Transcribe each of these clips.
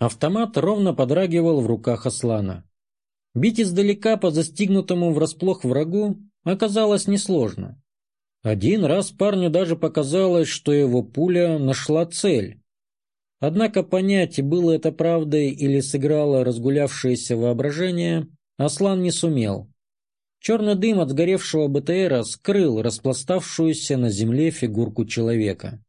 Автомат ровно подрагивал в руках Аслана. Бить издалека по застигнутому врасплох врагу оказалось несложно. Один раз парню даже показалось, что его пуля нашла цель. Однако понять, было это правдой или сыграло разгулявшееся воображение, Аслан не сумел. Черный дым от сгоревшего БТРа скрыл распластавшуюся на земле фигурку человека.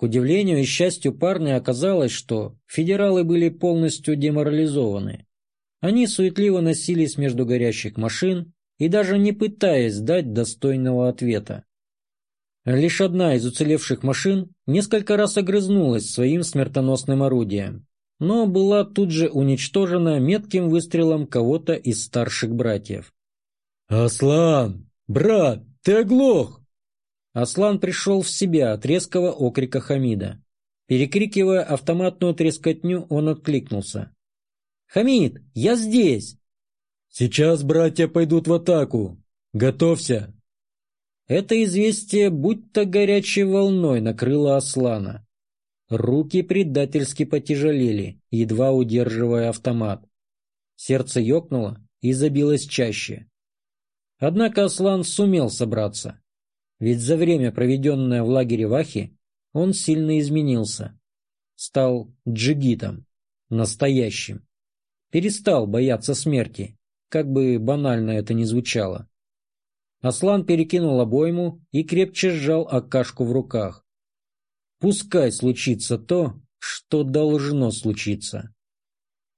К удивлению и счастью парня оказалось, что федералы были полностью деморализованы. Они суетливо носились между горящих машин и даже не пытаясь дать достойного ответа. Лишь одна из уцелевших машин несколько раз огрызнулась своим смертоносным орудием, но была тут же уничтожена метким выстрелом кого-то из старших братьев. «Аслан! Брат, ты оглох!» Аслан пришел в себя от резкого окрика Хамида. Перекрикивая автоматную трескотню, он откликнулся. «Хамид, я здесь!» «Сейчас братья пойдут в атаку. Готовься!» Это известие будто горячей волной накрыло Аслана. Руки предательски потяжелели, едва удерживая автомат. Сердце ёкнуло и забилось чаще. Однако Аслан сумел собраться. Ведь за время, проведенное в лагере Вахи, он сильно изменился. Стал джигитом. Настоящим. Перестал бояться смерти, как бы банально это ни звучало. Аслан перекинул обойму и крепче сжал Акашку в руках. Пускай случится то, что должно случиться.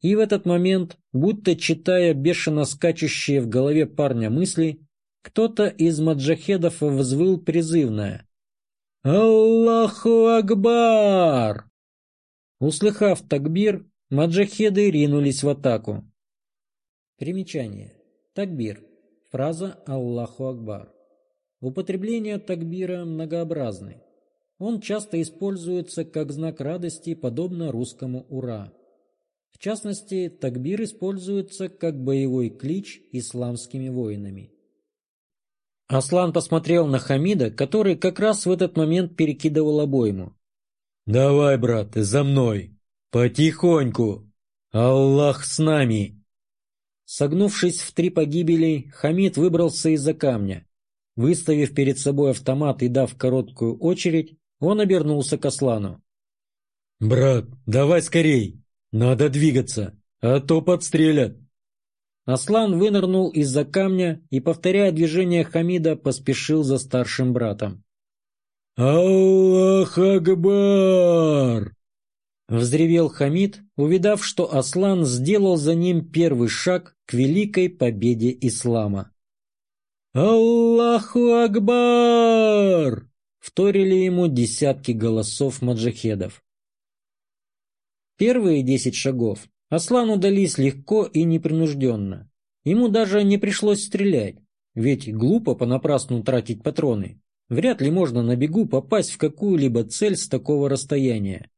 И в этот момент, будто читая бешено скачущие в голове парня мысли, кто-то из маджахедов взвыл призывное. «Аллаху Акбар!» Услыхав такбир, маджахеды ринулись в атаку. Примечание. Такбир. Фраза «Аллаху Акбар». Употребление такбира многообразны. Он часто используется как знак радости, подобно русскому «Ура». В частности, такбир используется как боевой клич исламскими воинами. Аслан посмотрел на Хамида, который как раз в этот момент перекидывал обойму. «Давай, брат, за мной! Потихоньку! Аллах с нами!» Согнувшись в три погибели, Хамид выбрался из-за камня. Выставив перед собой автомат и дав короткую очередь, он обернулся к Аслану. «Брат, давай скорей!» «Надо двигаться, а то подстрелят!» Аслан вынырнул из-за камня и, повторяя движение Хамида, поспешил за старшим братом. «Аллах Акбар!» Взревел Хамид, увидав, что Аслан сделал за ним первый шаг к великой победе ислама. «Аллаху Акбар!» Вторили ему десятки голосов маджахедов. Первые десять шагов Аслану дались легко и непринужденно. Ему даже не пришлось стрелять, ведь глупо понапрасну тратить патроны. Вряд ли можно на бегу попасть в какую-либо цель с такого расстояния.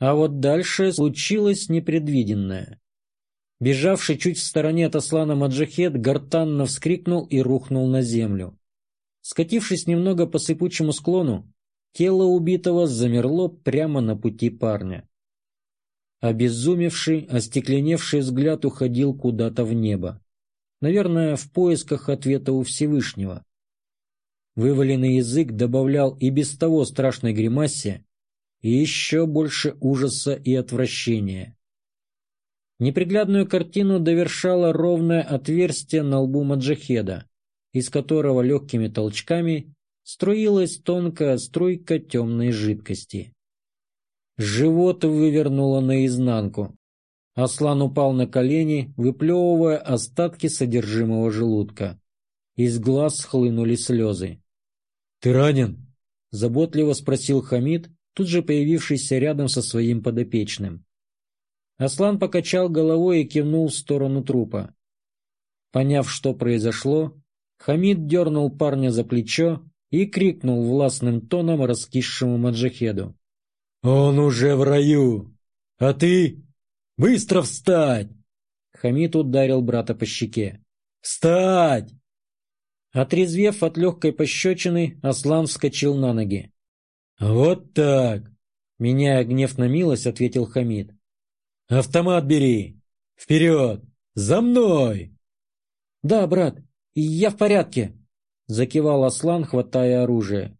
А вот дальше случилось непредвиденное. Бежавший чуть в стороне от Аслана Маджахет гортанно вскрикнул и рухнул на землю. Скатившись немного по сыпучему склону, тело убитого замерло прямо на пути парня. Обезумевший, остекленевший взгляд уходил куда-то в небо. Наверное, в поисках ответа у Всевышнего. Вываленный язык добавлял и без того страшной гримасе и еще больше ужаса и отвращения. Неприглядную картину довершало ровное отверстие на лбу Маджахеда, из которого легкими толчками струилась тонкая струйка темной жидкости. Живот вывернуло наизнанку. Аслан упал на колени, выплевывая остатки содержимого желудка. Из глаз хлынули слезы. «Ты ранен?» – заботливо спросил Хамид, тут же появившийся рядом со своим подопечным. Аслан покачал головой и кивнул в сторону трупа. Поняв, что произошло, Хамид дернул парня за плечо и крикнул властным тоном раскисшему маджахеду. «Он уже в раю! А ты? Быстро встать!» Хамид ударил брата по щеке. «Встать!» Отрезвев от легкой пощечины, Аслан вскочил на ноги. «Вот так!» Меняя гнев на милость, ответил Хамид. Автомат бери! Вперед! За мной!» «Да, брат, я в порядке!» — закивал Аслан, хватая оружие.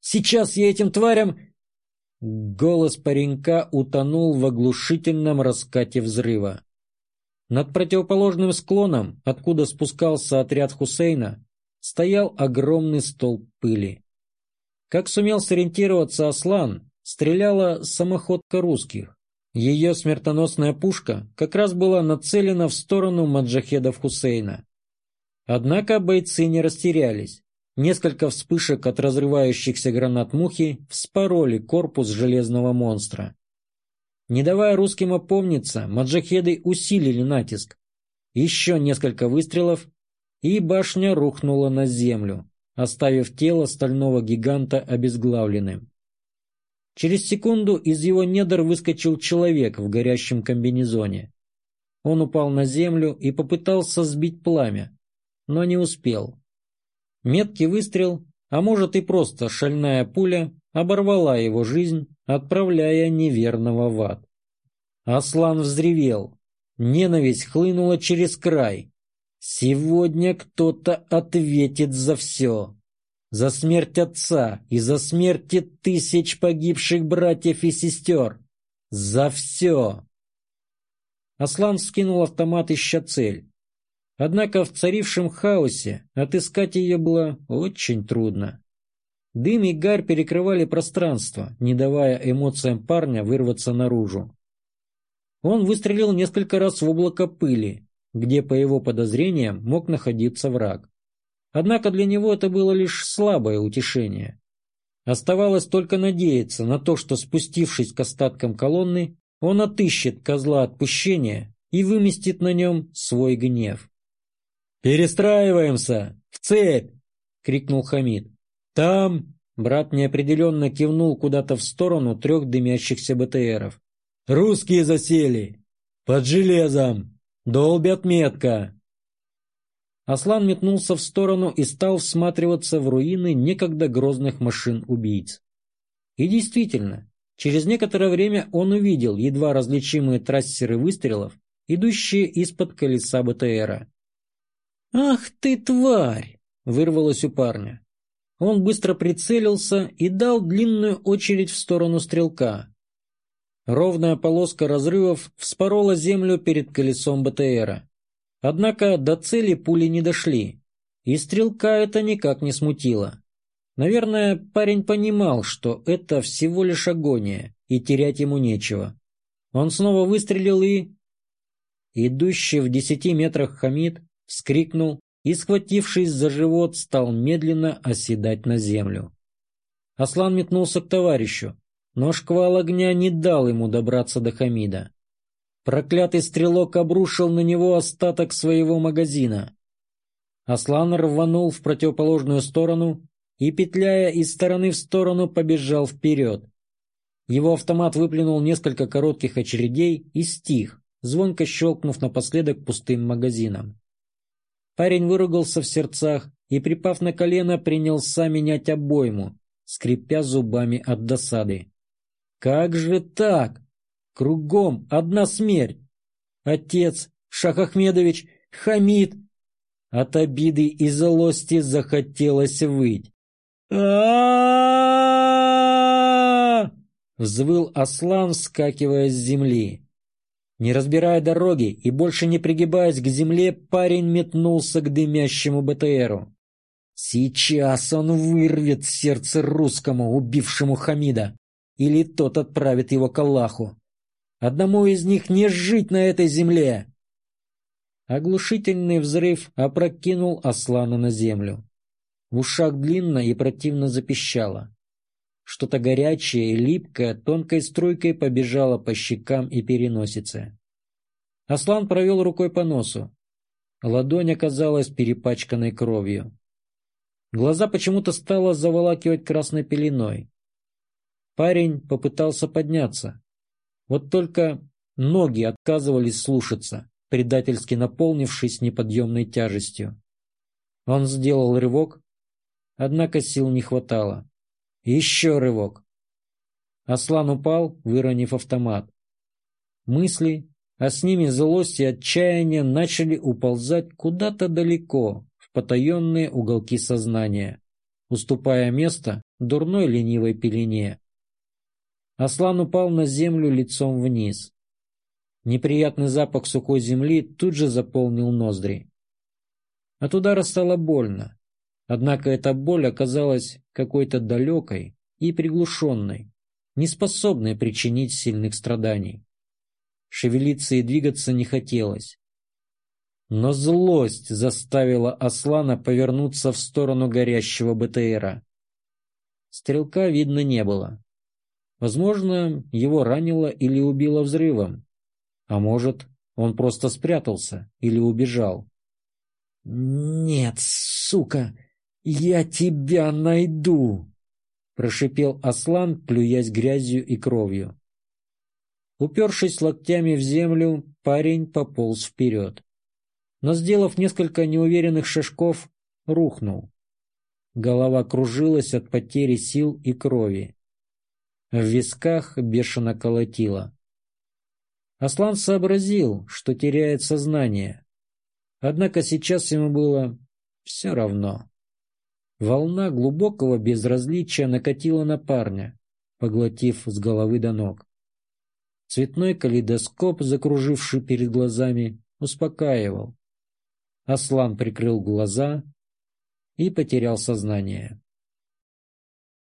«Сейчас я этим тварям...» Голос паренька утонул в оглушительном раскате взрыва. Над противоположным склоном, откуда спускался отряд Хусейна, стоял огромный столб пыли. Как сумел сориентироваться Аслан, стреляла самоходка русских. Ее смертоносная пушка как раз была нацелена в сторону маджахедов Хусейна. Однако бойцы не растерялись. Несколько вспышек от разрывающихся гранат мухи вспороли корпус железного монстра. Не давая русским опомниться, маджахеды усилили натиск. Еще несколько выстрелов, и башня рухнула на землю, оставив тело стального гиганта обезглавленным. Через секунду из его недр выскочил человек в горящем комбинезоне. Он упал на землю и попытался сбить пламя, но не успел. Меткий выстрел, а может и просто шальная пуля, оборвала его жизнь, отправляя неверного в ад. Аслан взревел. Ненависть хлынула через край. Сегодня кто-то ответит за все. За смерть отца и за смерти тысяч погибших братьев и сестер. За все. Аслан скинул автомат, ища цель. Однако в царившем хаосе отыскать ее было очень трудно. Дым и гарь перекрывали пространство, не давая эмоциям парня вырваться наружу. Он выстрелил несколько раз в облако пыли, где, по его подозрениям, мог находиться враг. Однако для него это было лишь слабое утешение. Оставалось только надеяться на то, что, спустившись к остаткам колонны, он отыщет козла отпущения и выместит на нем свой гнев. «Перестраиваемся! В цепь!» — крикнул Хамид. «Там...» — брат неопределенно кивнул куда-то в сторону трех дымящихся БТРов. «Русские засели! Под железом! Долбят метко!» Аслан метнулся в сторону и стал всматриваться в руины некогда грозных машин-убийц. И действительно, через некоторое время он увидел едва различимые трассеры выстрелов, идущие из-под колеса БТРа. «Ах ты, тварь!» — вырвалось у парня. Он быстро прицелился и дал длинную очередь в сторону стрелка. Ровная полоска разрывов вспорола землю перед колесом БТРа. Однако до цели пули не дошли, и стрелка это никак не смутило. Наверное, парень понимал, что это всего лишь агония, и терять ему нечего. Он снова выстрелил и... Идущий в десяти метрах Хамид вскрикнул и, схватившись за живот, стал медленно оседать на землю. Аслан метнулся к товарищу, но шквал огня не дал ему добраться до Хамида. Проклятый стрелок обрушил на него остаток своего магазина. Аслан рванул в противоположную сторону и, петляя из стороны в сторону, побежал вперед. Его автомат выплюнул несколько коротких очередей и стих, звонко щелкнув напоследок пустым магазином. Парень выругался в сердцах и, припав на колено, принялся менять обойму, скрипя зубами от досады. «Как же так? Кругом одна смерть! Отец, Шах Ахмедович, Хамид!» От обиды и злости захотелось выть. а Взвыл Аслан, вскакивая с земли. Не разбирая дороги и больше не пригибаясь к земле, парень метнулся к дымящему БТРу. Сейчас он вырвет сердце русскому, убившему Хамида, или тот отправит его к Аллаху. Одному из них не жить на этой земле. Оглушительный взрыв опрокинул Аслана на землю. В ушах длинно и противно запищало. Что-то горячее липкое тонкой струйкой побежало по щекам и переносице. Аслан провел рукой по носу. Ладонь оказалась перепачканной кровью. Глаза почему-то стало заволакивать красной пеленой. Парень попытался подняться. Вот только ноги отказывались слушаться, предательски наполнившись неподъемной тяжестью. Он сделал рывок, однако сил не хватало. Еще рывок. Аслан упал, выронив автомат. Мысли а с ними злость и отчаяние начали уползать куда-то далеко, в потаенные уголки сознания, уступая место дурной ленивой пелене. Аслан упал на землю лицом вниз. Неприятный запах сухой земли тут же заполнил ноздри. От удара стало больно, однако эта боль оказалась какой-то далекой и приглушенной, неспособной причинить сильных страданий. Шевелиться и двигаться не хотелось. Но злость заставила Аслана повернуться в сторону горящего БТРа. Стрелка видно не было. Возможно, его ранило или убило взрывом. А может, он просто спрятался или убежал. «Нет, сука, я тебя найду!» Прошипел Аслан, плюясь грязью и кровью. Упершись локтями в землю, парень пополз вперед. Но, сделав несколько неуверенных шажков, рухнул. Голова кружилась от потери сил и крови. В висках бешено колотило. Аслан сообразил, что теряет сознание. Однако сейчас ему было все равно. Волна глубокого безразличия накатила на парня, поглотив с головы до ног. Цветной калейдоскоп, закруживший перед глазами, успокаивал. Аслан прикрыл глаза и потерял сознание.